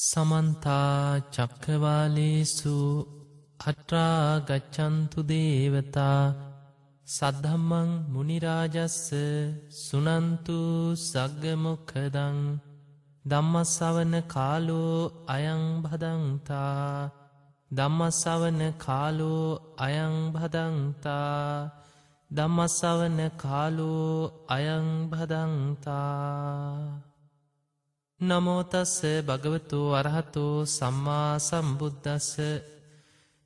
සමන්තා චක්කවාලේසු අට්‍රාගච්චන්තු දේවතා සද්ධම්මං මුනිරාජස්ස සුනන්තු සග්ගමොක්කදං දම්මස්සවන කාලෝ අයංභදංතා දම්මස්සවන කාලෝ අයංභදංතා දම්මස්සවන කාලෝ අයංභදංතා නමෝතස්ස භගවතු අරහතු සම්මා සම්බුද්ධස්ස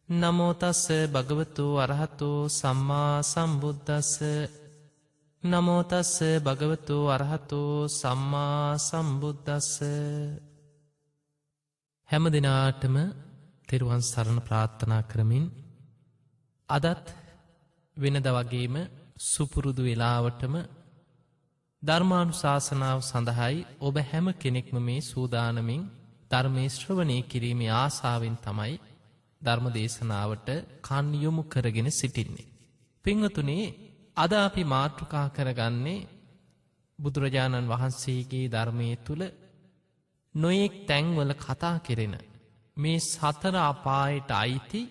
නමෝතස්ස භගවතු අරහතු සම්මා සම්බුද්ධස්ස නමෝතස්ස භගවතු අරහතු සම්මා සම්බුද්ධස්ස හැම දෙනාටම තෙරුවන් සරණ ප්‍රාර්ථනා කරමින් අදත් වෙනද වගේම සුපුරුදු වෙලාවටම ධර්මානු ශාසනාව සඳහයි ඔබ හැම කෙනෙක්ම මේ සූදානමින් ධර්මේ ශ්‍රවණය කිරීමේ ආසාාවෙන් තමයි ධර්ම දේශනාවට කන්යොමු කරගෙන සිටින්නේ. පිංහතුනේ අද අපි මාතෘකා කරගන්නේ බුදුරජාණන් වහන්සේගේ ධර්මය තුළ නොයෙක් තැන්වල කතා කෙරෙන මේ සතර අපායට අයිති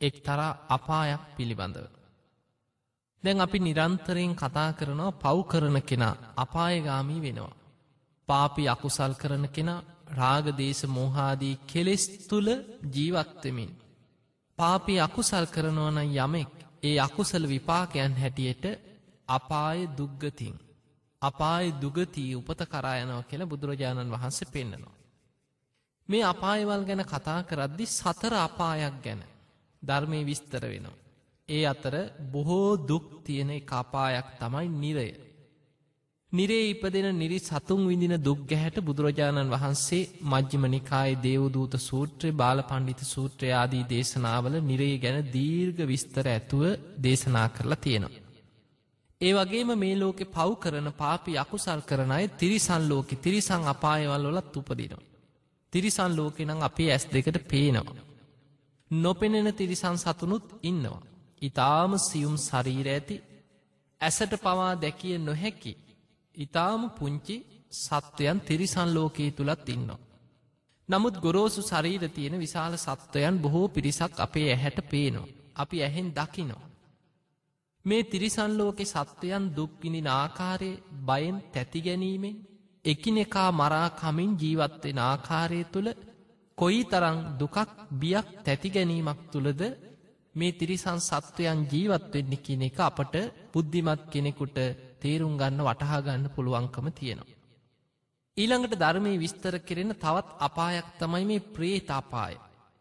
එක් තරා අපායක් පිළිබඳව. දැන් අපි නිරන්තරයෙන් කතා කරනවා පව් කරන කෙනා අපායගාමී වෙනවා. පාපි අකුසල් කරන කෙනා රාගදේශ මෝහාදී කෙලෙස් තුළ ජීවත්වමින්. පාපි අකුසල් කරනවන යමෙක් ඒ අකුසල විපාකයන් හැටියට අපාය දුග්ගතින්. අපාය දුගතිී උපත කරායනව කියලා බුදුරජාණන් වහන්සේ පෙන්න්නනවා. මේ අපායවල් ගැන කතා කරද්දි සතර අපායක් ගැන ධර්මය විස්තර වෙනවා. ඒ අතර බොහෝ දුක් තියෙන කාපායක් තමයි නිරය. නිරේ ඉපදෙන නිරි සතුන් විඳින දුක් ගැහැට බුදුරජාණන් වහන්සේ මජ්්‍යම නිකායි දේවදූත සූත්‍රය බාල පණ්ඩිත සූත්‍රයාදී දේශනාවල නිරේ ගැන දීර්ග විස්තර ඇතුව දේශනා කරලා තියෙනවා. ඒ වගේම මේ ලෝකෙ පව් කරන පාපි අකුසල් කරන අය තිරිසන් ලෝකෙ තිරිසං අපායවල් වලත් උපදිනවා. තිරිසන් ලෝකෙනම් අපේ ඇස් දෙකට පේනවා. නොපෙනෙන තිරිසන් සතුනුත් ඉන්නවා. ඉතාම සියුම් ශරීර ඇති ඇසට පවා දැකිය නොහැකි ඉතාම පුංචි සත්වයන් තිරිසන් ලෝකයේ තුළත් ඉන්නවා. නමුත් ගොරෝසු ශරීර තියෙන විශාල සත්වයන් බොහෝ පිරිසක් අපේ ඇහැට පේනවා. අපි ඇහෙන් දකිනවා. මේ තිරිසන්ලෝකෙ සත්වයන් දුක්විනින ආකාරය බයෙන් තැති ගැනීමෙන් එකිනෙකා මරා කමින් ජීවත්වෙන ආකාරය තුළ කොයි තරං දුකක් බියක් තැති ගැනීමක් තුළද මේ තිරිසන් සත්වයන් ජීවත්වෙන්න කියන එක අපට බුද්ධිමත් කෙනෙකුට තේරුම් ගන්න වටහාගන්න පුළුවන්කම තියෙනවා. ඊළඟට ධර්මය විස්තර කෙරෙන තවත් අපායක් තමයි මේ ප්‍රේතාපාය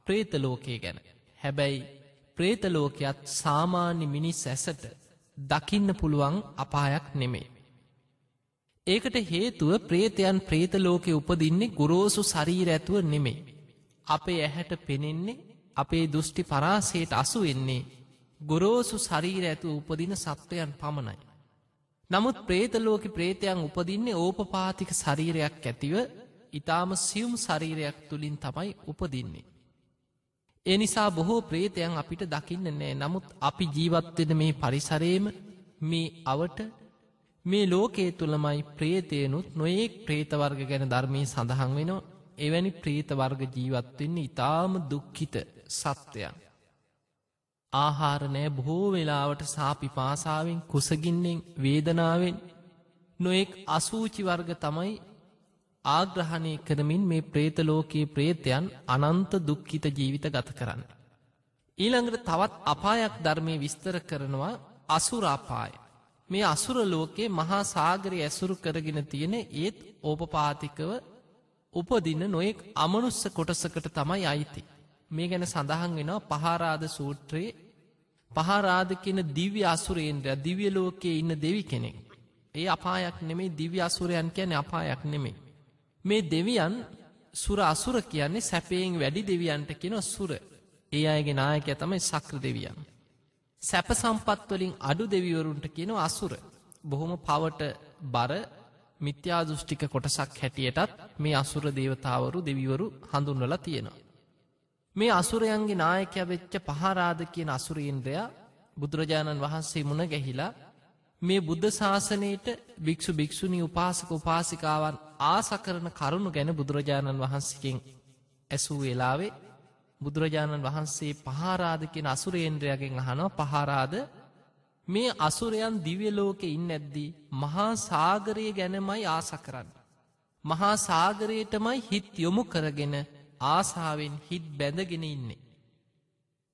ප්‍රේතලෝකය ගැන. හැබැයි ප්‍රේතලෝකයත් සාමාන්‍ය මිනිස් ඇසට දකින්න පුළුවන් අපායක් නෙමේ. ඒකට හේතුව ප්‍රේතයන් ප්‍රේතලෝකෙ උපදින්නේ ගුරෝසු ශරීර ඇතුව නෙමේ. අපේ ඇහැට පෙනෙන්නේ අපේ දෘෂ්ටි පරාසයට අසු වෙන්නේ ගොරෝසු ශරීර ඇතු උපදින සත්වයන් පමණයි. නමුත් ප්‍රේතලෝක ප්‍රේතයන් උපදින්නේ ඕපපාතික ශරීරයක් ඇතිව ඉතාම සියුම් ශරීරයක් තුළින් තමයි උපදින්නේ. ඒ නිසා බොහෝ ප්‍රේතයන් අපිට දකින්න නෑ නමුත් අපි ජීවත්වෙන මේ පරිසරේම මේ අවට මේ ලෝකයේ තුළමයි ප්‍රේතයනුත් නොයෙක් ප්‍රේතවර්ග ගැන ධර්මය සඳහන් වෙනවා එවැනි ප්‍රීත වර්ග ජීවත්වෙන්නේ ඉතාම දුක්ඛිත සත්වයන්. ආහාරනෑ බොහෝ වෙලාවට සාපි පාසාාවෙන් කුසගින්නෙන් වේදනාවෙන් නොෙක් අසූචි වර්ග තමයි ආග්‍රහණය කරමින් මේ ප්‍රේතලෝකයේ ප්‍රේතයන් අනන්ත දුක්ඛිත ජීවිත ගත කරන්න. ඊළඟට තවත් අපායක් ධර්මය විස්තර කරනවා අසුරාපාය. මේ අසුර ලෝකයේ මහා සාගරය ඇසුරු කරගෙන තියෙන ඒත් ඕපපාතිකව උපදින්න නොයෙක් අමනුස්ස කොටසකට තමයි අයිති. මේ ගැන සඳහන් වෙනවා පහරාද සූත්‍රයේ පහරාද කියන දිව්‍ය අසුරේන්ද්‍රය දිව්‍ය ලෝකයේ ඉන්න දෙවි කෙනෙක්. ඒ අපායක් නෙමේ දිව්‍ය අසුරයන් කියන අපායක් නෙමේ. මේ දෙවියන් සුර අසුර කියන්නේ සැපයෙන් වැඩි දෙවියන්ට කෙන සුර. ඒ අයගේ නායක තමයි සක්‍ර දෙවියන්. සැප සම්පත්වලින් අඩු දෙවිවරුන්ට කියන අසුර. බොහොම පවට බර මිත්‍යාදෘෂ්ටික කොටසක් හැටියටත් මේ අසුර දේවතාවරු දෙවිවරු හඳුන්වල තියෙනවා. මේ අසුරයන්ගේ නායකය වෙච්ච පහරාද කියන අසුරීන්ද්‍රයා බුදුරජාණන් වහන්සේ මුණ ගැහිලා මේ බුද්ධ ශාසනයට භික්‍ෂු භික්‍ෂුණී උපාසක උපාසිකාවන් ආසකරන කරුණු ගැන බුදුරජාණන් වහන්සකින් ඇසූ වෙලාවේ බුදුරජාණන් වහන්සේ පහරාද කියෙන අසුරේන්ද්‍රයගෙන් අහනෝ පහරාද මේ අසුරයන් දිව්‍යලෝකෙ ඉන්න ඇද්දී මහා සාගරය ගැනමයි ආස කරන්න. මහා සාගරයටමයි හිත් යොමු කරගෙන ආසාාවෙන් හිත් බැඳගෙන ඉන්නේ.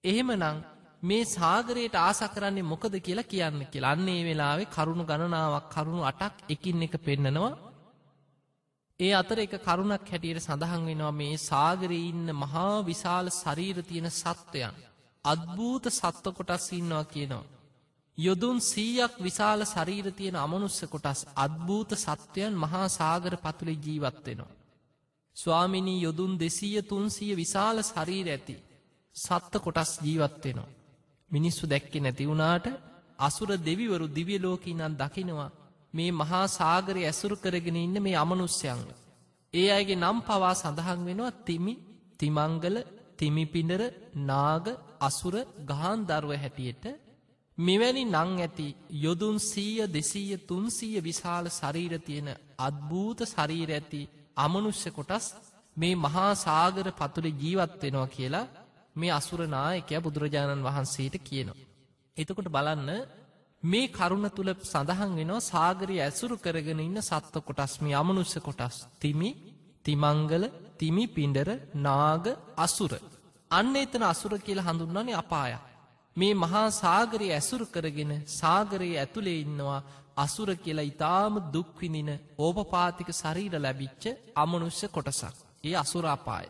එහෙම නං මේ සාගරයට ආස කරන්නේ මොකද කියලා කියන්න කියලා අන්නේ වෙලාවේ කරුණු ගණනාවක් කරුණු අටක් එකින් එක පෙන්නනවා ඒ අතර එක කරුණක් හැටියට සඳහන් වෙනවා මේ සාගරයේ ඉන්න මහා විශාල ශරීර තියෙන සත්වයන් අත්භූත සත්ව කොටස් ඉන්නවා කියනවා. යොදුන් සීයක් විශාල ශරීර තියෙන අමනුස්ස කොටස් අත්භූත සත්වයන් මහා සාගර පතුළේ ජීවත්වෙනවා. ස්වාමිනී යොදුන් දෙසීය තුන්සිය විශාල ශරීර ඇති සත්ත කොටස් ජීවත්වෙනවා. මිනිස්සු දැක්කෙ නැති වුණාට අසුර දෙවිවරු දිවියලෝකීනන් දකිනවා මේ මහා සාගරය ඇසුරු කරගෙන ඉන්න මේ අමනුස්්‍යයන්ග. ඒ අයගේ නම් පවා සඳහන් වෙනවා තිමි තිමංගල තිමිපිඩර නාග අසුර ගහන් දරුව හැටියට මෙවැනි නං ඇති යොදුන් සීය දෙසීය තුන්සීය විශාල ශරීර තියෙන අත්භූත ශරීර ඇති අමනුෂ්‍ය කොටස් මේ මහා සාගර පතුළෙ ජීවත්වෙනවා කියලා මේ අසුරනායකය බුදුරජාණන් වහන්සේට කියනවා. එතකොට බලන්න මේ කරුණ තුළ සඳහන් වෙනවා සාගරය ඇසුරු කරගෙන ඉන්න සත්ව කොටස් මේ අමනුස්ස කොටස් තිමි තිමංගල තිමි පින්ඩර නාග අසුර. අන්න එතන අසුර කියල හඳුන්වන්නේ අපාය. මේ මහා සාගරය ඇසුරු කරගෙන සාගරයේ ඇතුළේ ඉන්නවා අසුර කියලා ඉතාම දුක්විඳින ඕපපාතික ශරීර ලැබිච්ච අමනුෂ්‍ය කොටසක්. ඒ අසුරාපාය.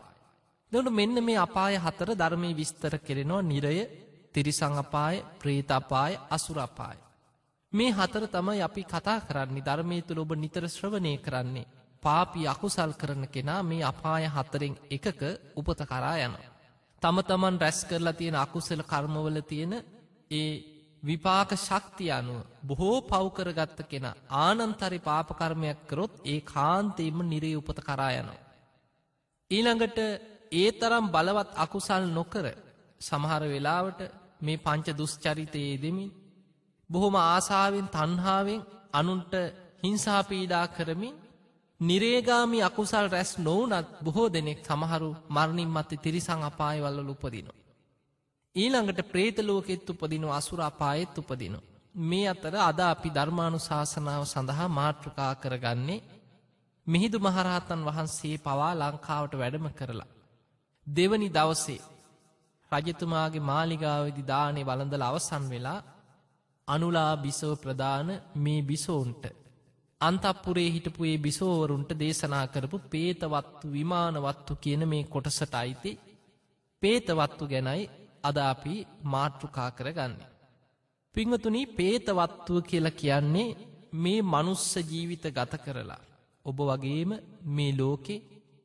දට මෙන්න මේ අපාය හතර ධර්මය විස්තර කෙරෙනවා නිරය තිරිසං අපාය ප්‍රේත අපාය අසුරපාය. මේ හතර තමයි අපි කතා කරන්නේ ධර්මය තුළ ඔබ නිතර ශ්‍රවණය කරන්නේ. පාපි අකුසල් කරන කෙනා මේ අපාය හතරෙන් එකක උපත කරා යන. තම තමන් රැස් කරලා තියෙන අකුසල කර්මවල තියෙන ඒ විපාක ශක්තිය අනුව බොහෝ පව්කරගත්ත කෙන ආනන්තරි පාපකර්මයක් කරොත් ඒ කාන්තේම නිරේ උපත කරා යනවා. ඊළඟට ඒ තරම් බලවත් අකුසල් නොකර සමහර වෙලාවට මේ පංච දුෂ්චරිතයේ දෙමින් බොහොම ආසාාවෙන් තන්හාාවෙන් අනුන්ට හිංසාපීඩා කරමින් නිරේගාමි අකුසල් රැස් නොවනත් බොහෝ දෙනෙක් සමහරු මරණින් මත්ත තිරිසං අපායවල්ල උපදිනවා. ඊළඟට ප්‍රේතලෝකෙත් උපදින අසුර අපායෙත් උපදින. මේ අතර අද අපි ධර්මානු ශාසනාව සඳහා මාතෘකා කරගන්නේ මිහිදු මහරහතන් වහන්සේ පවා ලංකාවට වැඩම කරලා. දෙවනි දවසේ රජතුමාගේ මාලිගාවදි දානේ වළඳල අවසන් වෙලා අනුලා බිසෝ ප්‍රධාන මේ බිසෝන්ට අන්තපුරේ හිටපුේ බිසෝවරුන්ට දේශනා කරපු පේතවත්තු විමානවත්තු කියන මේ කොටසට අයිති පේතවත්තු ගැනයි අදාපි මාතෘකා කරගන්නේ. පිංහතුනි පේතවත්තුව කියලා කියන්නේ මේ මනුස්ස ජීවිත ගත කරලා. ඔබ වගේම මේ ලෝකෙ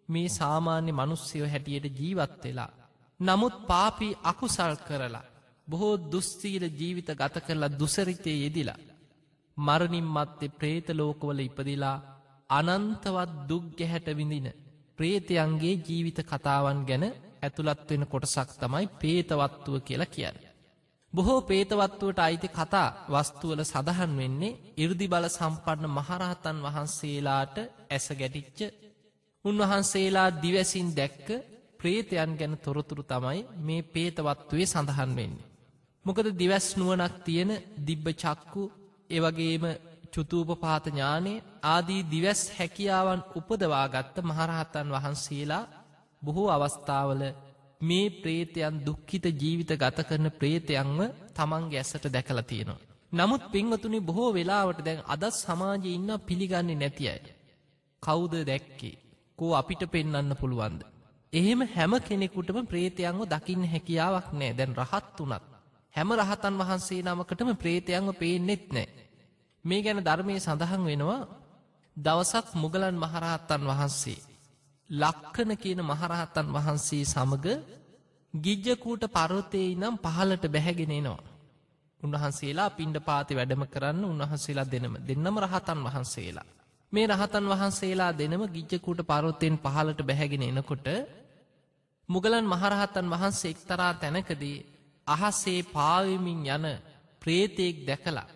මේ සාමාන්‍ය මනුස්සයෝ හැටියට ජීවත් වෙලා නමුත් පාපී අකුසල් කරලා බොහෝ දුස්තීර ජීවිත ගත කරලා දුසරිතය යෙදිලා. මරණින් මත්තේ ප්‍රේත ලෝකවල ඉපදිලා අනන්තවත් දුක්ගැහැට විඳින ප්‍රේතයන්ගේ ජීවිත කතාවන් ගැන ඇතුළත්වෙන කොටසක් තමයි පේතවත්තුව කියලා කියන්න. බොහෝ පේතවත්තුවට අයිති කතා වස්තුවල සඳහන් වෙන්නේ ඉරදි බල සම්පන්න මහරහතන් වහන්සේලාට ඇස ගැටිච්ච උන්වහන්සේලා දිවැසින් දැක්ක ප්‍රේතයන් ගැන තොරතුරු තමයි මේ පේතවත්තුවේ සඳහන් වෙන්නේ. මොකද දිවැස් නුවනක් තියෙන දිබ්බ චක්කු එවගේම චුතූපපාත ඥානයේ ආදී දිවැස් හැකියාවන් උපදවාගත්ත මහරහතන් වහන්සේලා බොහෝ අවස්ථාවල මේ ප්‍රේතයන් දුක්ඛිත ජීවිත ගත කරන ප්‍රේතයන්ව තමන්ගේ ඇසට දැකලා තියෙනවා. නමුත් පින්වතුනි බොහෝ වෙලාවට දැන් අදත් සමාජය ඉන්න පිළිගන්නේ නැති අය. කවුද දැක්කේ කෝ අපිට පෙන්නන්න පුළුවන්ද. එහෙම හැම කෙනෙකුටම ප්‍රේතයන්ව දකින්න හැකියාවක් නෑ දැන් රහත් වනත්. හැම රහතන් වහන්සේ නමකටම ප්‍රේතයන්ව පේනෙත් නෑ. මේ ගැන ධර්මය සඳහන් වෙනවා දවසක් මුගලන් මහරහත්තන් වහන්සේ. ලක්කන කියන මහරහත්තන් වහන්සේ සමග ගිජ්ජකූට පරොතේ නම් පහලට බැහැගෙනෙනවා. උන්වහන්සේලා පින්ඩ පාති වැඩම කරන්න උන්වහන්සේලා දෙනම දෙන්නම රහතන් වහන්සේලා. මේ රහතන් වහන්සේලා දෙනම ගිජ්ජකුට පරොත්තයෙන් පහලට බැහැගෙන එනකොට මුගලන් මහරහතන් වහන්සේ එක්තරා තැනකදී අහසේ පාවිමින් යන ප්‍රේතයෙක් දැකලා.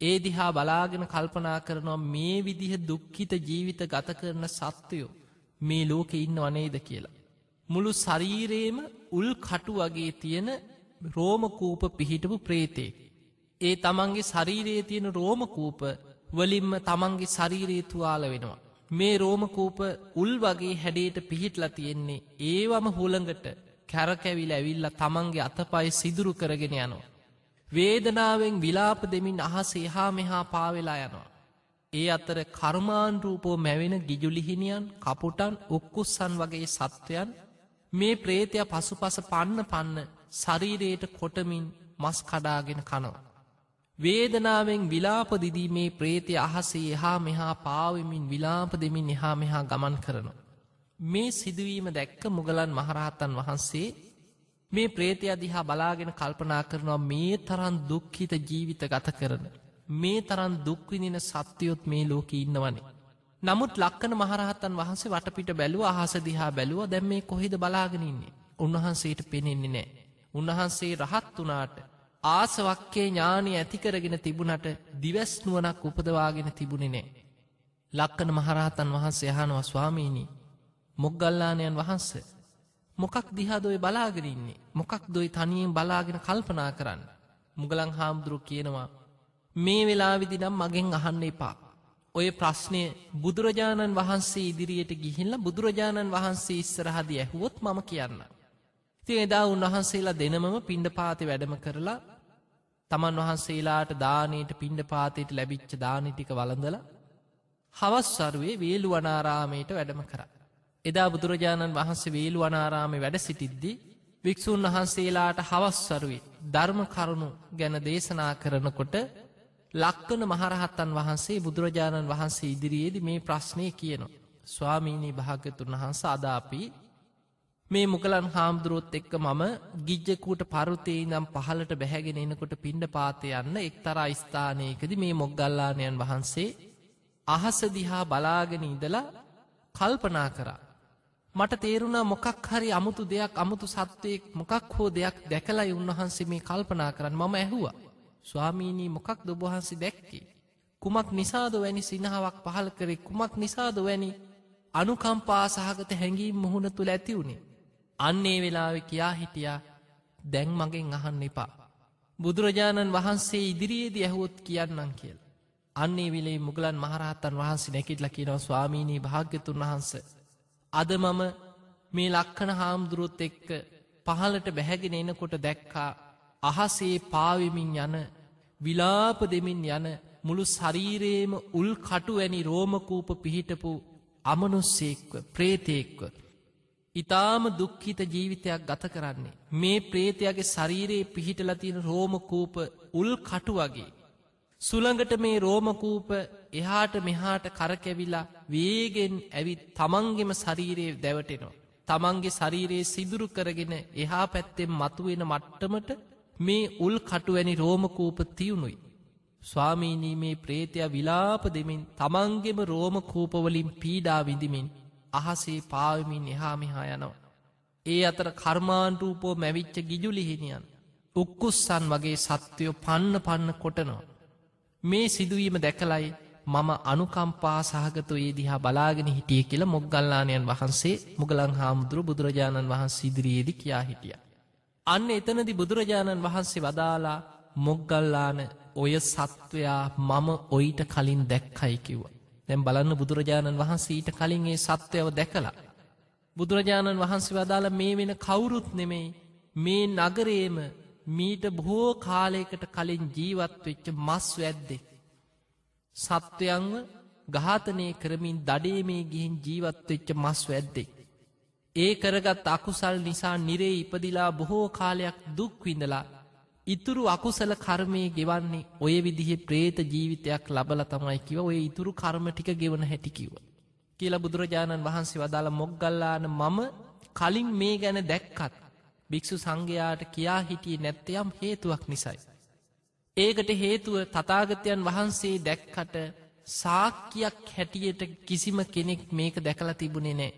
ඒ දිහා බලාගෙන කල්පනා කරනවා මේ විදිහ දුක්ඛිත ජීවිත ගත කරන සත්වයෝ මේ ලෝකෙ ඉන්න වනේද කියලා. මුළු ශරීරේම උල් කටු වගේ තියෙන රෝමකූප පිහිටපු ප්‍රේතේ. ඒ තමන්ගේ ශරීරයේ තියෙන රෝමකූප වලින්ම තමන්ගේ ශරීරයේ තුවාල වෙනවා. මේ රෝමකූප උල් වගේ හැඩේට පිහිටල තියෙන්නේ ඒවම හුළඟට කැරකැවිල ඇවිල්ල තමන්ගේ අතපයි සිදුරු කරගෙන යනවා. වේදනාවෙන් විලාප දෙමින් අහස එහා මෙහා පාවෙලා යනවා. ඒ අතර කර්මාන්රූපෝ මැවෙන ගිජුලිහිනියන් කපුටන් උක්කුස්සන් වගේ සත්වයන් මේ ප්‍රේතය පසුපස පන්න පන්න ශරීරයට කොටමින් මස් කඩාගෙන කනවා. වේදනාවෙන් විලාපදිදී මේ ප්‍රේතය අහසේ එහා මෙහා පාවමින් විලාප දෙමින් එහා මෙහා ගමන් කරනවා. මේ සිදුවීම දැක්ක මුගලන් මහරහත්තන් වහන්සේ මේ ප්‍රේතය දිහා බලාගෙන කල්පනා කරනවා මේ තරන් දුක්හිත ජීවිත ගත කරන. මේ තරන් දුක්විනින සත්‍යයොත් මේ ලෝක ඉන්නවනේ. නමුත් ලක්කන මහරහත්තන් වහන්සේ වටපිට බැලුව අහස දිහා බැලුව දැම් මේ කොහෙද බලාගෙනන්නේ. උන්වහන්සේට පෙනෙන්නේ නෑ. උන්වහන්සේ රහත් වනාට ආසවක්කේ ඥානය ඇතිකරගෙන තිබුණට දිවැස් නුවනක් උපදවාගෙන තිබුණෙ නෑ. ලක්කන මහරහතන් වහන්සේ යහනවා ස්වාමීණී මොග්ගල්ලානයන් වහන්ස. මොකක් දිහාදොය බලාගෙනන්නේ මොකක් දොයි තනියෙන් බලාගෙන කල්පනා කරන්න. මුගලං හාමුදුරු කියනවා මේ වෙලාවිදි නම් මගෙන් අහන්න එපා. ඔය ප්‍රශ්නය බුදුරජාණන් වහන්සේ ඉදිරියට ගිහිල්ල බුදුරජාණන් වහන්සේ ඉස්සරහදි ඇහුවොත් මම කියන්න. ති එදා උන්වහන්සේලා දෙනමම පිණ්ඩ පාති වැඩම කරලා තමන් වහන්සේලාට දානයට පිණ්ඩ පාතයට ලැබිච්ච දානිටික වලඳල හවස්සරුවේ වේලු වනාරාමයට වැඩම කර. එදා බුදුරජාණන් වහන්සේ වේලු වනාරාමය වැඩ සිටිද්දි වික්‍ෂූන් වහන්සේලාට හවස්සරුවේ ධර්ම කරුණු ගැන දේශනා කරනකොට ලක්වන මහරහත්තන් වහන්සේ බුදුරජාණන් වහන්සේ ඉදිරියේද මේ ප්‍රශ්නය කියනවා. ස්වාමීණී භාගතුන් වහන්ස අදාපී මේ මුගලන් හාමුදුරුවොත් එක්ක මම ගිජ්ජකුට පරුතේ නම් පහලට බැහැගෙන එනකොට පිණ්ඩ පාතය යන්න එක්තරා ස්ථානයකද මේ මොග්ගල්ලානයන් වහන්සේ අහස දිහා බලාගෙන ඉදලා කල්පනා කරා. මට තේරුණා මොකක් හරි අමුතු දෙයක් අමුතු සත්වයෙක් මොකක් හෝ දෙයක් දැකලයි උන්වහන්සේ මේ කල්පනා කරන්න මම ඇහුවා. ස්වාමීණී මොකක් දොබහන්සි දැක්කේ. කුමක් නිසාද වැනි සිනහාවක් පහල් කරෙ කුමක් නිසාද වැනි අනුකම්පා සහගත හැඟීම් මුහුණ තුළ ඇතිවුණේ. අන්නේ වෙලාවෙ කියා හිටියා දැන් මගෙන් අහන්න එපා. බුදුරජාණන් වහන්සේ ඉදිරියේදී ඇහුවොත් කියන්නම් කියල්. අන්නේ විලේ මුගලන් මහරහත්තන් වහන්සේ නැකිටල කියනව ස්වාමීණී භාග්‍යතුන් වහන්ස. අද මම මේ ලක්කන හාමුදුරුවොත් එක්ක පහලට බැහැගෙන එනකොට දැක්කා අහසේ පාවිමින් යන විලාප දෙමින් යන මුළු ශරීරයේම උල් කටු වැනි රෝමකූප පිහිටපු අමනුස්සෙක්ව ප්‍රේතයෙක්ව ඉතාම දුක්හිත ජීවිතයක් ගත කරන්නේ. මේ ප්‍රේතයගේ ශරීරයේ පිහිටල තියෙන රෝමකූප උල් කටු වගේ. සුළඟට මේ රෝමකූප එහාට මෙහාට කරකැවිලා වේගෙන් ඇවිත් තමන්ගෙම ශරීරයේ දැවටෙනවා. තමන්ගේ ශරීරයේ සිදුරු කරගෙන එහා පැත්තෙන් මතුවෙන මට්ටමට මේ උල් කටුවැනි රෝමකූප තියුණුයි. ස්වාමීනී මේ ප්‍රේතය විලාප දෙමින් තමන්ගෙම රෝමකූපවලින් පීඩා විඳමින් අහසේ පාවමින් එහා මෙහා යනවා. ඒ අතර කර්මාන්රූපෝ මැවිච්ච ගිජුලිහිනියන් උක්කුස්සන් වගේ සත්වයෝ පන්න පන්න කොටනවා. මේ සිදුවීම දැකලයි මම අනුකම්පා සහගත ඒ දිහා බලාගෙන හිටිය කියල මොග්ගල්ලානයන් වහන්සේ මුගලං හාමුදුරු බුදුරජාණන් වහන්සේ ඉදිරියේදි කියා හිටිය. අන්න එතනදි බුදුරජාණන් වහන්සේ වදාලා මොග්ගල්ලාන ඔය සත්වයා මම ඔයිට කලින් දැක්කයි කිව්වා. දැම් බලන්න බුදුරජාණන් වහන්සේ ඊට කලින් ඒ සත්වයව දැකලා. බුදුරජාණන් වහන්සේ වදාළ මේ වෙන කවුරුත් නෙමෙයි මේ නගරේම මීට බොහෝ කාලයකට කලින් ජීවත්වෙච්ච මස් වැද්දෙක්. සත්වයන්ව ගාතනය කරමින් දඩේ මේ ගිහින් ජීවත්වෙච්ච මස් වැද්දෙක්. ඒ කරගත් අකුසල් නිසා නිරේ ඉපදිලා බොහෝ කාලයක් දුක්විඳලා ඉතුරු අකුසල කර්මය ගෙවන්නේ ඔය විදිහ ප්‍රේත ජීවිතයක් ලබල තමයි කිව ඔය ඉතුරු කර්ම ටික ගෙවන හැටිකිව. කියලා බුදුරජාණන් වහන්සේ වදාළ මොග්ගල්ලාන මම කලින් මේ ගැන දැක්කත් භික්‍ෂු සංඝයාට කියා හිටිය නැත්තයම් හේතුවක් නිසයි. ඒකට හේතුව තතාගතයන් වහන්සේ දැක්කට සාක්කියක් හැටියට කිසිම කෙනෙක් මේක දැකලා තිබුණේ නෑ.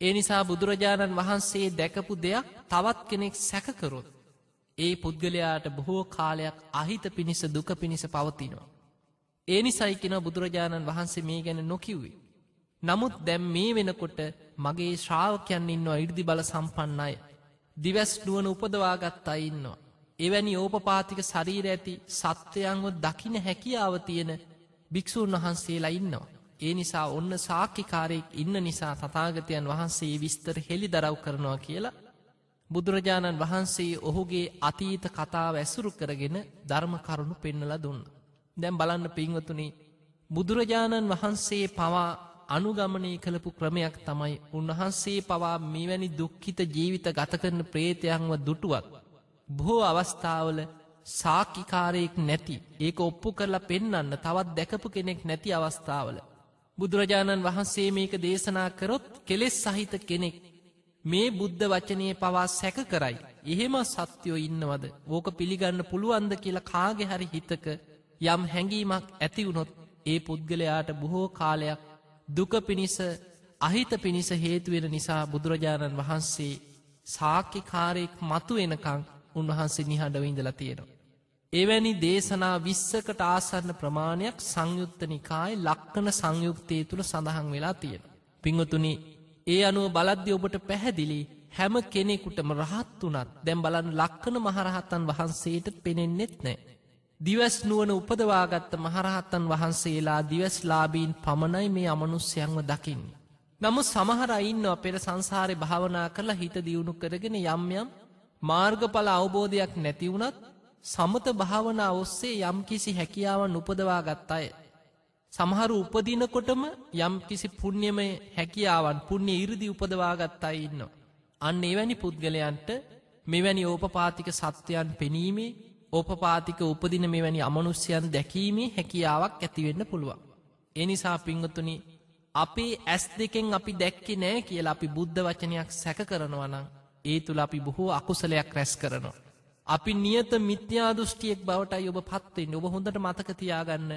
ඒ නිසා බුදුරජාණන් වහන්සේ දැකපු දෙයක් තවත් කෙනෙක් සැකකරොත්. ඒ පුද්ගලයාට බොහෝ කාලයක් අහිත පිණිස දුක පිණිස පවතිනවා. ඒ නිසයිකෙන බුදුරජාණන් වහන්සේ මේ ගැන නොකිව්වේ. නමුත් දැම් මේ වෙනකොට මගේ ශ්‍රාවකයන් ඉන්නවා ඉර්දි බල සම්පන්න අය. දිවැස් නුවන උපදවාගත් අඉන්නවා. එවැනි ඕපපාතික ශරීර ඇති සත්‍යයන්ව දකින හැකියාව තියෙන භික්‍ෂූන් වහන්සේලා ඉන්නවා. ඒ නිසා ඔන්න සාක්කිකාරයෙක් ඉන්න නිසා තතාගතයන් වහන්සේ විස්තර හෙළි දරව් කරනවා කියලා බුදුරජාණන් වහන්සේ ඔහුගේ අතීත කතාව ඇසුරු කරගෙන ධර්ම කරුණු පෙන්නල දුන්න. දැම් බලන්න පින්වතුනි බුදුරජාණන් වහන්සේ පවා අනුගමනය කළපු ක්‍රමයක් තමයි උන්වහන්සේ පවා මෙවැනි දුක්ඛිත ජීවිත ගතකරන ප්‍රේතයන්ව දුටුවත්. බොහෝ අවස්ථාවල සාකිකාරයෙක් නැති ඒක ඔප්පු කරලා පෙන්නන්න තවත් දැකපු කෙනෙක් නැති අවස්ථාවල. බුදුරජාණන් වහන්සේ මේක දේශනා කරොත් කෙලෙස් සහිත කෙනෙක් මේ බුද්ධ වචනය පවා සැක කරයි. එහෙම සත්‍යයෝ ඉන්නවද ඕක පිළිගන්න පුළුවන්ද කියලා කාගෙ හරි හිතක යම් හැඟීමක් ඇතිවුණොත් ඒ පුද්ගලයාට බොහෝ කාලයක් දුක පිණිස අහිත පිණිස හේතුවෙන නිසා බුදුරජාණන් වහන්සේ සාක්‍යකාරයෙක් මතු වෙනකං උන්වහන්සේ නිහඬව ඉඳලා තියෙනවා. එවැනි දේශනා විස්සකට ආසන්න ප්‍රමාණයක් සංයුත්ත නිකාය ලක්කන සංයුක්තය තුළ සඳහන් වෙලා තියෙන. පිංහතුනි ඒ අනුව බලද්‍ය ඔබට පැහැදිලි හැම කෙනෙකුටම රහත් වනත් දැම් බලන් ලක්කන මහරහත්තන් වහන්සේට පෙනෙන්නෙත් නෑ. දිවස් නුවන උපදවාගත්ත මහරහත්තන් වහන්සේලා දිවස්ලාබීන් පමණයි මේ අමනුස්්‍යයන්ව දකින්නේ. නමුත් සමහර ඉන්නවා පෙර සංසාරය භාවනා කරලා හිත දියුණු කරගෙන යම්යම් මාර්ගඵල අවබෝධයක් නැතිවුණත් සමත භාවනා ඔස්සේ යම් කිසි හැකියාවන් උපදවා ගත් අය. සමහරු උපදිනකොටම යම් කිසි පුුණ්්‍යමය හැකියාවන් පුුණ්‍ය ඉරදි උපදවාගත් අයි ඉන්නවා. අන්න එවැනි පුද්ගලයන්ට මෙවැනි ඕපපාතික සත්‍යයන් පෙනීමේ ඕපපාතික උපදින මෙවැනි අමනුස්්‍යයන් දැකීමේ හැකියාවක් ඇතිවෙන්න පුළුවන්. එනිසා පිංගතුනි අපේ ඇස් දෙකෙන් අපි දැක්කෙ නෑ කියලා අපි බුද්ධ වචනයක් සැක කරනවනම් ඒ තුළ අපි බොහෝ අකුසලයක් රැස් කරනවා. අපි නියත මිත්‍යාදෘෂ්ටියෙක් බවටයි ඔබ පත්වෙන් ඔබ හොඳට මතකතියාගන්න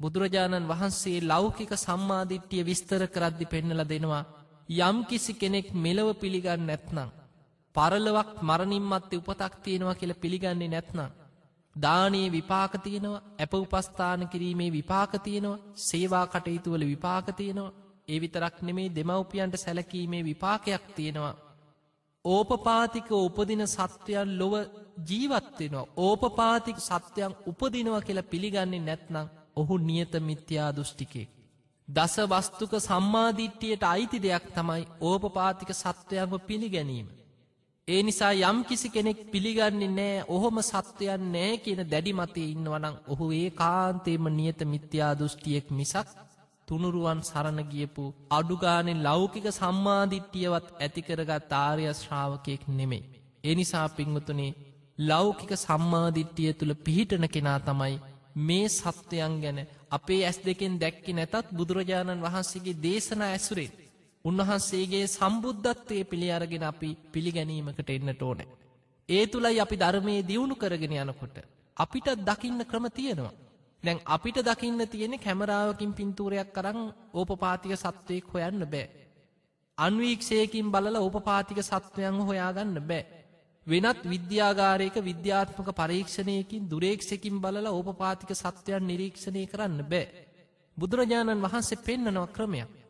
බුදුරජාණන් වහන්සේ ලෞකික සම්මාධිට්්‍යය විස්තර කරද්දි පෙන්නල දෙනවා යම් කිසි කෙනෙක් මෙලව පිළිගන්න නැත්නම්. පරලවක් මරණින්මත්තේ උපතක් තියෙනවා කියල පිළිගන්නේ නැත්නම්. දානයේ විපාක තියෙනවා ඇප උපස්ථාන කිරීමේ විපාක තියෙනවා සේවා කටයුතුවල විපාක තියෙනවා ඒ විතරක් නෙමේ දෙමව්පියන්ට සැලකීමේ විපාකයක් තියෙනවා ඕපපාතික උපදින සත්වයන් ලොව ජීවත්වෙනවා ඕපපාතික සත්‍යයන් උපදිනවා කියලා පිළිගන්නේ නැත්නම් ඔහු නියත මිත්‍යා දෘෂ්ටිකෙක්. දස වස්තුක සම්මාධිට්ටියට අයිති දෙයක් තමයි ඕපපාතික සත්වයන්ව පිළිගැනීම. ඒ නිසා යම් කිසි කෙනෙක් පිළිගන්නේ නෑ ඔහොම සත්වයන් නෑ කියන දැඩි මතය ඉන්නවනං ඔහු ඒ කාන්තේම නියත මිත්‍යා දෘෂ්ටියෙක් මිසක් තුනුරුවන් සරණ ගියපු අඩුගානෙන් ලෞකික සම්මාධිට්ටියවත් ඇතිකරගත් ආර්ය ශ්‍රාවකයෙක් නෙමේ. එනිසා පිංවතුනේ ලෞකික සම්මාධිට්ටිය තුළ පිහිටන කෙනා තමයි මේ සත්වයන් ගැන අපේ ඇස් දෙකෙන් දැක්කි නැතත් බුදුරජාණන් වහන්සේගේ දේශන ඇසුරේ. උන්වහන්සේගේ සම්බුද්ධත්වය පිළි අරගෙන අපි පිළිගැනීමකට එන්නට ඕනෑ. ඒ තුළයි අපි ධර්මය දියුණු කරගෙන යනකොට. අපිට දකින්න ක්‍රම තියෙනවා. දැන් අපිට දකින්න තියෙන කැමරාවකින් පින්තූරයක් කරන්න ඕපපාතික සත්වයෙක් හොයන්න බෑ. අන්වීක්ෂයකින් බලල ඕපපාතික සත්වයන් හොයාගන්න බෑ. වෙනත් විද්‍යාගාරයක විද්‍යාත්මක පරීක්ෂණයකින් දුරේක්ෂකින් බලල ඕපපාතික සත්වයන් නිරීක්ෂණය කරන්න බෑ. බුදුරජාණන් වහන්සේ පෙන්න්නනව ක්‍රමයක්.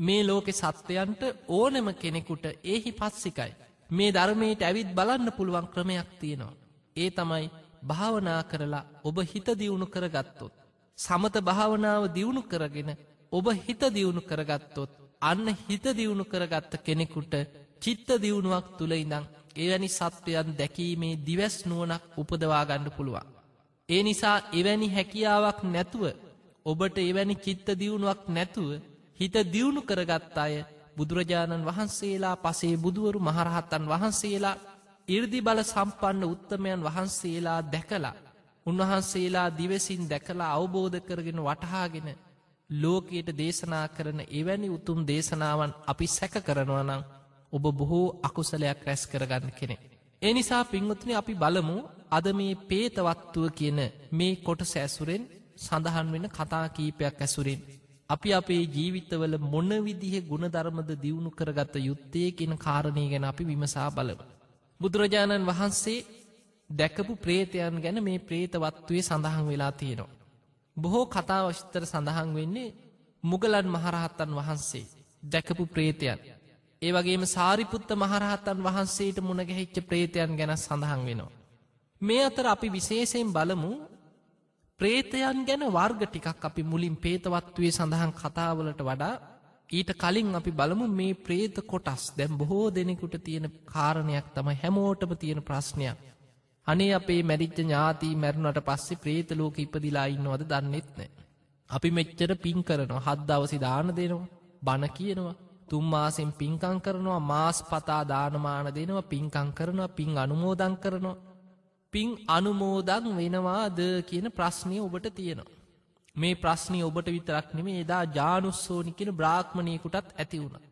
මේ ලෝකෙ සත්වයන්ට ඕනම කෙනෙකුට ඒහි පස්සිකයි. මේ ධර්මයට ඇවිත් බලන්න පුළුවන් ක්‍රමයක් තියෙනවා. ඒ තමයි භාවනා කරලා ඔබ හිත දියුණු කරගත්තොත්. සමත භාවනාව දියුණු කරගෙන ඔබ හිත දියුණු කරගත්තොත් අන්න හිත දියුණු කරගත්ත කෙනෙකුට චිත්ත දියුණුවක් තුළ ඉඳං එවැනි සත්වයන් දැකීමේ දිවැස් නුවනක් උපදවා ගණ්ඩ පුළුවන්. ඒ නිසා එවැනි හැකියාවක් නැතුව ඔබට එවැනි චිත්ත දියුණුවක් නැතුව හිත දියුණු කරගත් අය බුදුරජාණන් වහන්සේලා පසේ බුදුවරු මහරහත්තන් වහන්සේලා ඉර්දි බල සම්පන්න උත්තමයන් වහන්සේලා දැකලා උන්වහන්සේලා දිවසින් දැකලා අවබෝධ කරගෙන වටහාගෙන ලෝකයට දේශනා කරන එවැනි උතුම් දේශනාවන් අපි සැක කරනවනම් ඔබ බොහෝ අකුසලයක් රැස් කරගන්න කෙනෙ. එනිසා පින්වත්න අපි බලමු අද මේ පේතවත්තුව කියන මේ කොට සැසුරෙන් සඳහන් වෙන කතා කීපයක් ඇසුරින්. අපි අපේ ජීවිතවල මොන විදිහ ගුණධර්මද දියුණු කරගත්ත යුත්තේ කියෙන කාරණය ගැන අපි විමසා බලව. බුදුරජාණන් වහන්සේ දැකපු ප්‍රේතයන් ගැන මේ ප්‍රේතවත්වයේ සඳහන් වෙලා තියෙනවා. බොහෝ කතාවශ්තර සඳහන් වෙන්නේ මුගලන් මහරහත්තන් වහන්සේ දැකපු ප්‍රේතයන්. ඒ වගේම සාරිපුත්ත මහරහත්තන් වහන්සේට මුණගැහිච්ච ප්‍රේතයන් ගැන සඳහන් වෙනවා. මේ අතර අපි විශේෂයෙන් බලමු ප්‍රේතයන් ගැන වර්ග ටිකක් අපි මුලින් පේතවත්වේ සඳහන් කතාවලට වඩා ඊට කලින් අපි බලමු මේ ප්‍රේත කොටස් දැම් බොහෝ දෙනෙකුට තියෙන කාරණයක් තමයි හැමෝටම තියෙන ප්‍රශ්නයක්. අනේ අපේ මැරිච්ච ඥාතිී මැරුණට පස්සේ ප්‍රේතලෝක ඉපදිලා ඉන්නවද දන්නෙත් නෑ. අපි මෙච්චර පින් කරනවා හත් දවසි දාන දෙනවා බණ කියනවා තුම්මාසෙන් පින්කං කරනවා මාස් පතා දානමාන දෙනවා පින්කං කරනවා පින් අනුමෝදං කරනවා පින් අනුමෝදං වෙනවාද කියන ප්‍රශ්නය ඔබට තියෙනවා. මේ ප්‍රශ්නය ඔබට විතරක් නෙමේ එදා ජානුස්සෝනි කියෙන බ්‍රාහ්මණයකුටත් ඇති වුණ.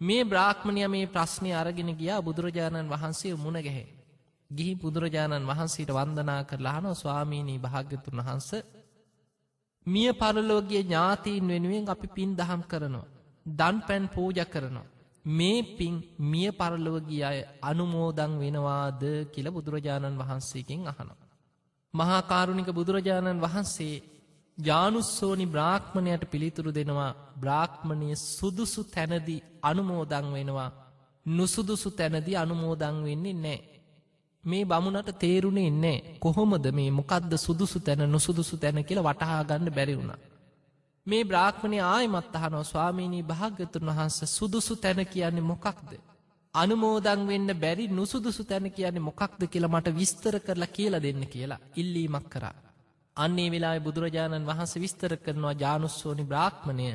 මේ බ්‍රාහ්මණය මේ ප්‍රශ්නය අරගෙන ගියා බුදුරජාණන් වහන්සේ මුණ ගැහැ. ගිහි බුදුරජාණන් වහන්සේට වන්දනා කරලාහන ස්වාමීණී භාග්‍යතුන් වහන්ස මිය පරලෝගිය ඥාතීන් වෙනුවෙන් අපි පින් දහම් කරනවා. දන් පැන් පූජ කරනවා. මේ පින් මිය පරලොව ගිය අය අනුමෝදං වෙනවාද කියල බුදුරජාණන් වහන්සේකින් අහනවා. මහාකාරුණික බුදුරජාණන් වහන්සේ ජානුස්සෝනි බ්‍රාහ්මණයට පිළිතුරු දෙනවා බ්‍රාහ්මණය සුදුසු තැනදි අනුමෝදං වෙනවා නුසුදුසු තැනදි අනුමෝදං වෙන්නේ නෑ. මේ බමුණට තේරුණේ නෑ කොහොමද මේ මොකක්ද සුදුසු තැන නුසුදුසු තැන කියල වටහා ගන්න බැරි වුණ. මේ බ්‍රාහ්මණය ආයමත් අහනෝ ස්වාමීණී භාග්‍යතුන් වහන්ස සුදුසු තැන කියන්නේ මොකක්ද. අනුමෝදං වෙන්න බැරි නුසුදුසු තැන කියන්නේ මොකක්ද කියලා මට විස්තර කරලා කියලා දෙන්න කියලා ඉල්ලීමක් කරා. අන්නේ වෙලා බුදුරජාණන් වහන්ස විස්තර කරනවා ජානුස්සෝනි බ්‍රාහ්මණය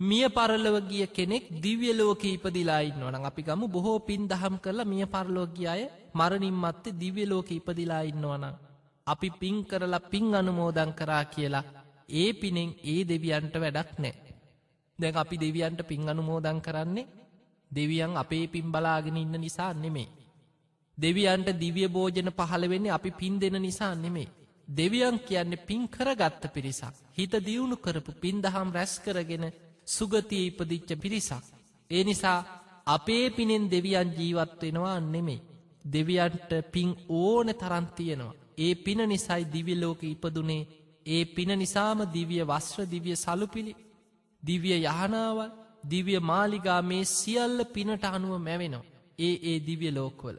මිය පරලව ගිය කෙනෙක් දිව්‍ය ලෝක ඉපදිලා ඉන්නවන අපි ගමු බොහෝ පින් දහම් කරලා මිය පරලෝගිය අය මරණින් මත්තේ දිව්‍ය ලෝක ඉපදිලා ඉන්නවන. අපි පින් කරලා පින් අනුමෝදං කරා කියලා ඒ පිනෙන් ඒ දෙවියන්ට වැඩක් නෑ. දැන් අපි දෙවියන්ට පින් අනුමෝදං කරන්නේ දෙවියන් අපේ පින් බලාගෙන ඉන්න නිසා නෙමේ. දෙවියන්ට දිවිය භෝජන පහළ වෙන්නේ අපි පින් දෙන නිසා නෙමේ. දෙවියන් කියන්නේ පින් කරගත්ත පිරිසක්. හිත දියුණු කරපු පින්දහම් රැස් කරගෙන සුගතිය ඉපදිච්ච පිරිසක්. ඒ නිසා අපේ පිනෙන් දෙවියන් ජීවත්වෙනවා නෙමේ. දෙවියන්ට පින් ඕන තරන්තියනවා. ඒ පින නිසයි දිවිලෝක ඉපදුනේ ඒ පින නිසාම දිවිය වස්්‍ර දිවිය සලුපිළි දිවිය යහනාවල් දිවිය මාලිගා මේ සියල්ල පිනට අනුව මැවෙනවා. ඒ ඒ දිවිය ලෝකවල.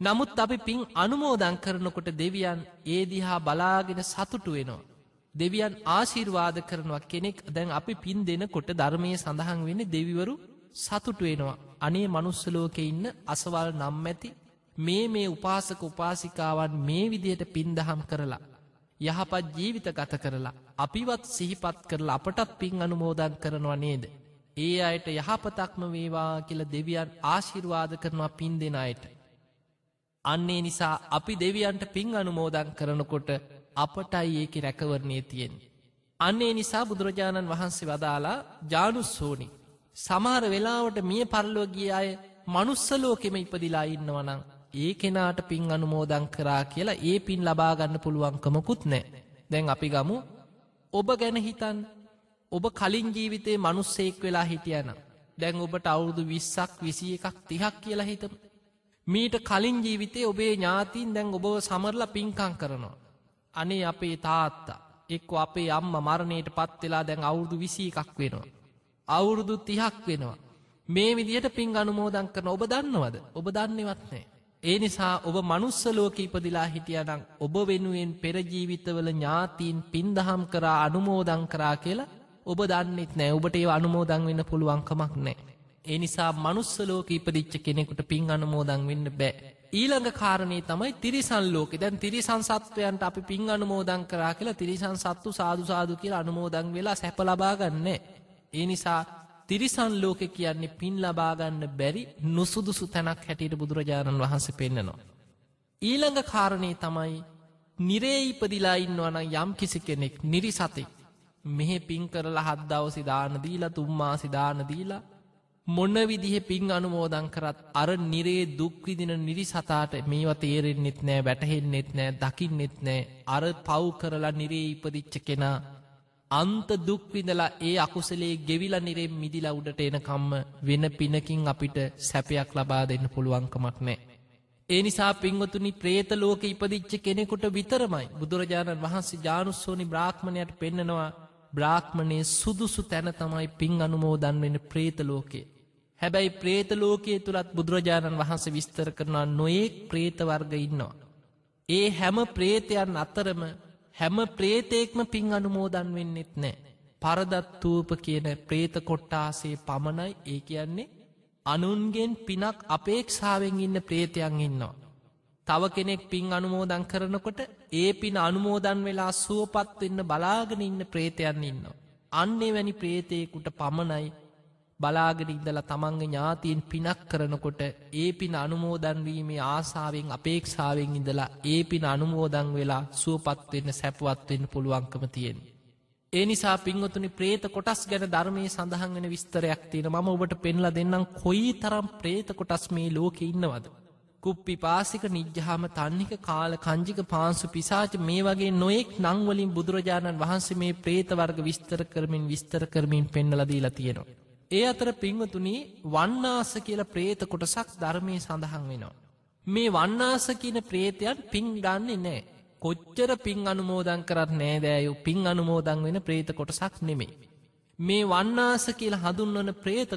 නමුත් අපි පින් අනුමෝදං කරනකොට දෙවියන් ඒ දිහා බලාගෙන සතුටු වෙනවා. දෙවියන් ආශිර්වාද කරනවා කෙනෙක් දැන් අපි පින් දෙනකොට ධර්මය සඳහන් වෙන්න දෙවිවරු සතුටු වෙනවා. අනේ මනුස්සලෝක ඉන්න අසවල් නම් ඇති මේ මේ උපාසක උපාසිකාවන් මේ විදියට පින්දහම් කරලා. යහපත් ජීවිත ගත කරලා අපිවත් සිහිපත් කරලා අපටත් පින් අනුමෝදන් කරනවා නේද. ඒ අයට යහපතක්ම වේවා කියල දෙවියන් ආශිර්වාද කරනවා පින් දෙෙන අයට. අන්නේ නිසා අපි දෙවියන්ට පින් අනුමෝදන් කරනකොට අපටයි ඒක රැකවරණය තියෙන්. අන්නේ නිසා බුදුරජාණන් වහන්සේ වදාලා ජානුස්සෝනි. සමහර වෙලාවට මිය පරලෝගිය අය මනුස්සලෝකෙම ඉපදිලා ඉන්නවනං ඒ කෙනාට පින් අනුමෝදං කරා කියලා ඒ පින් ලබාගන්න පුළුවන්කමකුත් නෑ. දැන් අපි ගමු ඔබ ගැන හිතන් ඔබ කලින් ජීවිතේ මනුස්සෙක් වෙලා හිටියන. දැන් ඔබට අවුරුදු විස්සක් විසි එකක් තිහක් කියලා හිතම. මීට කලින් ජීවිතේ ඔබේ ඥාතින් දැන් ඔබ සමරල පින්කං කරනවා. අනේ අපේ තාත්තා එක්ක අපේ අම්ම මරණයට පත් වෙලා දැන් අවුරුදු විසි එකක් වෙනවා. අවුරුදු තිහක් වෙනවා. මේ විදියට පින් අනුමෝදං කරන ඔබ දන්නවද ඔබ දන්නවත්නෑ. ඒ නිසා ඔබ මනුස්සලෝක ඉපදිලා හිටියනං ඔබ වෙනුවෙන් පෙරජීවිතවල ඥාතීන් පින්දහම් කරා අනුමෝදං කරා කියලා ඔබ දන්නෙත් නෑ ඔබට ඒ අනුමෝදං වෙන්න පුළුවන්කමක් නෑ. ඒ නිසා මනුස්සලෝක ඉපදිච්ච කෙනෙකුට පින් අනුමෝදං වෙන්න බෑ. ඊළඟ කාරණය තමයි තිරිසන් ලෝක දැන් තිරිසන් සත්වයන්ට අපි පින් අනුමෝදං කරා කියලා තිරිසන් සත්තු සාදු සාදු කියලා අනුමෝදං වෙලා සැප ලබාගන්න. ඒ නිසා තිරිසන් ලෝකෙ කියන්නේ පින් ලබාගන්න බැරි නුසුදුසු තැනක් හැටියට බුදුරජාණන් වහන්ස පෙන්න්නනවා. ඊළඟ කාරණය තමයි නිරේ ඉපදිලා ඉන්නවන යම් කිසි කෙනෙක් නිරි සතෙක් මෙහෙ පින් කරලා හද්දව සිදාන දීලා තුම්මා සිදාන දීලා මොන්න විදිහ පින් අනුමෝදං කරත් අර නිරේ දුක්විදින නිරි සතාට මේව තේරෙන්න්නෙත් නෑ වැටහෙන්නෙත් නෑ දකින්නෙත් නෑ අර පව් කරලා නිරේ ඉපදිච්ච කෙනා අන්ත දුක්විඳලා ඒ අකුසලේ ගෙවිල නිරෙම් මිදිලා උඩට එනකම්ම වෙන පිනකින් අපිට සැපයක් ලබා දෙන්න පුළුවන්කමක් නෑ. ඒ නිසා පින්වතුනි ප්‍රේතලෝක ඉපදිච්ච කෙනෙකුට විතරමයි බුදුරජාණන් වහන්සේ ජානුස්සෝනි බ්‍රාහ්මණයට පෙන්න්නනවා බ්‍රාහ්මණය සුදුසු තැන තමයි පින් අනුමෝදන් වෙන ප්‍රේතලෝකේ. හැබැයි ප්‍රේතලෝකයේ තුළත් බුදුරජාණන් වහන්ස විස්තර කරනවා නොයෙක් ප්‍රේතවර්ග ඉන්නවා. ඒ හැම ප්‍රේතයන් අතරම හැම ප්‍රේතයෙක්ම පින් අනුමෝදන් වෙන්නෙත් නෑ. පරදත්තූප කියන ප්‍රේත කොට්ටාසේ පමණයි ඒ කියන්නේ අනුන්ගෙන් පිනක් අපේක්ෂාවෙන් ඉන්න ප්‍රේතයන් ඉන්නවා. තව කෙනෙක් පින් අනුමෝදන් කරනකොට ඒ පින අනුමෝදන් වෙලා සුවපත් වෙන්න බලාගෙන ඉන්න ප්‍රේතයන් ඉන්නවා. අන්නේ වැනි ප්‍රේතයෙකුට පමණයි බලාගෙන ඉදලා තමන්ගේ ඥාතියෙන් පිනක් කරනකොට ඒ පින අනුමෝදන්වීමේ ආසාාවෙන් අපේක්ෂාවෙන් ඉඳලා ඒ පින අනුමෝදං වෙලා සුවපත්වෙන්න සැපවත්වෙන්න පුළුවන්කම තියෙන. ඒ නිසා පින්වතුනි ප්‍රේත කොටස් ගැන ධර්මය සඳහන් වෙන විස්තරයක් තියෙන ම ඔබට පෙන්ල දෙන්නම් කොයි තරම් ප්‍රේත කොටස් මේ ලෝක ඉන්නවද. කුප්පි පාසික නිජ්්‍යාම තන්නික කාල කංජික පාන්සු පිසාච මේ වගේ නොයෙක් නංවලින් බුදුරජාණන් වහන්සේ මේ ප්‍රේතවර්ග විස්තර කරමින් විස්තර කරමින් පෙන්නලදීලා තියෙනවා. ඒ අතර පින්වතුනී වන්නාස කියල ප්‍රේත කොටසක් ධර්මය සඳහන් වෙනවා. මේ වන්නාස කියන ප්‍රේතයන් පින් ගන්නේ නෑ. කොච්චර පින් අනුමෝදන් කරත් නෑදෑයු පින් අනුමෝදන් වෙන ප්‍රේත කොටසක් නෙමේ. මේ වන්නාස කියල හඳුන්වන ප්‍රේත